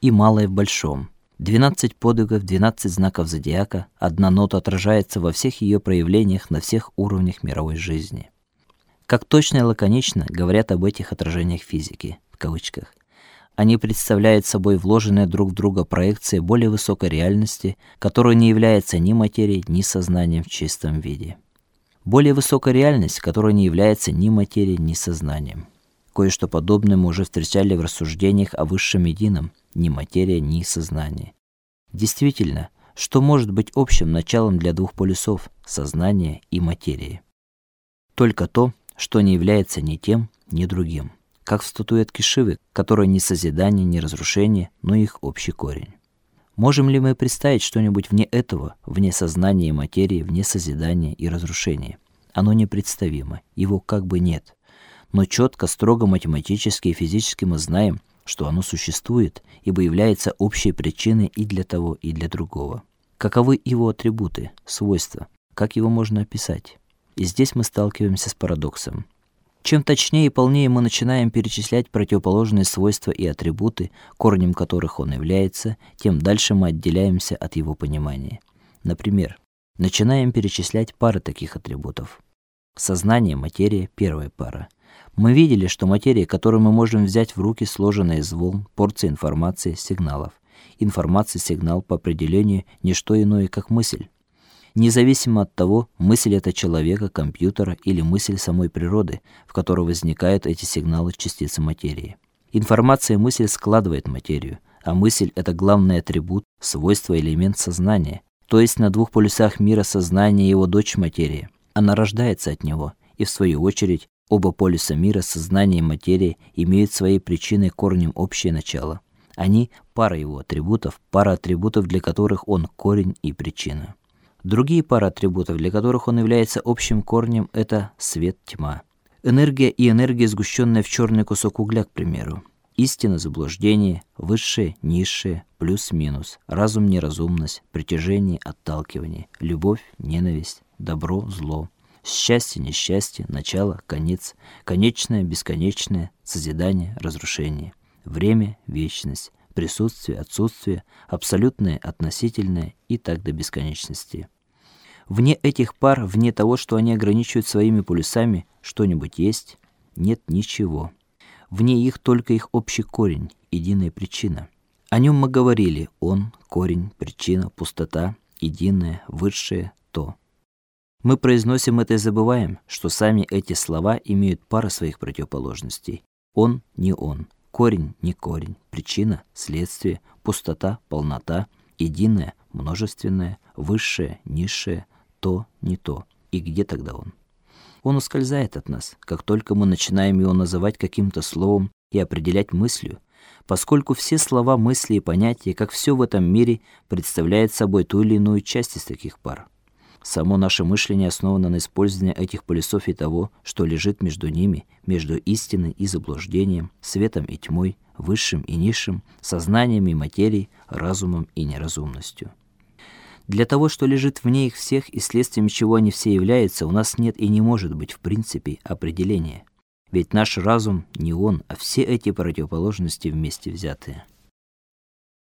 и малое в большом. 12 подвигов, 12 знаков зодиака, одна нота отражается во всех ее проявлениях на всех уровнях мировой жизни. Как точно и лаконично говорят об этих отражениях физики в кавычках. Они представляют собой вложенные друг в друга проекции более высокой реальности, которая не является ни материей, ни сознанием в чистом виде. Более высокая реальность, которая не является ни материей, ни сознанием. Кое-что подобное мы уже встречали в рассуждениях о высшем едином, ни материя, ни сознание. Действительно, что может быть общим началом для двух полюсов сознания и материи? Только то, что не является ни тем, ни другим, как в статуэтке Шивы, которая ни созидание, ни разрушение, но их общий корень. Можем ли мы представить что-нибудь вне этого, вне сознания и материи, вне созидания и разрушения? Оно непредставимо, его как бы нет. Но четко, строго математически и физически мы знаем, что оно существует, ибо является общей причиной и для того, и для другого. Каковы его атрибуты, свойства? Как его можно описать? И здесь мы сталкиваемся с парадоксом. Чем точнее и полнее мы начинаем перечислять противоположные свойства и атрибуты, корнем которых он является, тем дальше мы отделяемся от его понимания. Например, начинаем перечислять пары таких атрибутов. Сознание, материя первая пара. Мы видели, что материя, которую мы можем взять в руки, сложена из волн, порций информации, сигналов. Информация, сигнал по определению не что иное, как мысль независимо от того, мысль это человека, компьютера или мысль самой природы, в которой возникают эти сигналы частицы материи. Информация и мысль складывает материю, а мысль это главный атрибут, свойство, элемент сознания, то есть на двух полюсах мира сознания его дочь материя. Она рождается от него, и в свою очередь оба полюса мира сознания и материи имеют своей причиной корнем общее начало. Они пара его атрибутов, пара атрибутов, для которых он корень и причина. Другие пары атрибутов, для которых он является общим корнем это свет, тьма. Энергия и энергия, сгущенная в черный кусок угля, к примеру. Истина, заблуждение, высшее, низшее, плюс-минус, разум, неразумность, притяжение, отталкивание, любовь, ненависть, добро, зло, счастье, несчастье, начало, конец, конечное, бесконечное, созидание, разрушение, время, вечность, присутствие, отсутствие, абсолютное, относительное и так до бесконечности. Вне этих пар, вне того, что они ограничивают своими полюсами, что-нибудь есть? Нет ничего. Вне их только их общий корень, единая причина. О нем мы говорили: он, корень, причина, пустота, единое, высшее то. Мы произносим это и забываем, что сами эти слова имеют пары своих противоположностей. Он не он, корень не корень, причина следствие, пустота полнота, единое множественное, высшее низшее, то не то. И где тогда он? Он ускользает от нас, как только мы начинаем его называть каким-то словом и определять мыслью, поскольку все слова, мысли и понятия, как все в этом мире, представляют собой ту или иную часть из таких пар. Само наше мышление основано на использовании этих полюсов и того, что лежит между ними, между истиной и заблуждением, светом и тьмой, высшим и низшим, сознанием и материей, разумом и неразумностью. Для того, что лежит вне их всех и следствием чего они все являются, у нас нет и не может быть в принципе определения. Ведь наш разум не он, а все эти противоположности вместе взятые.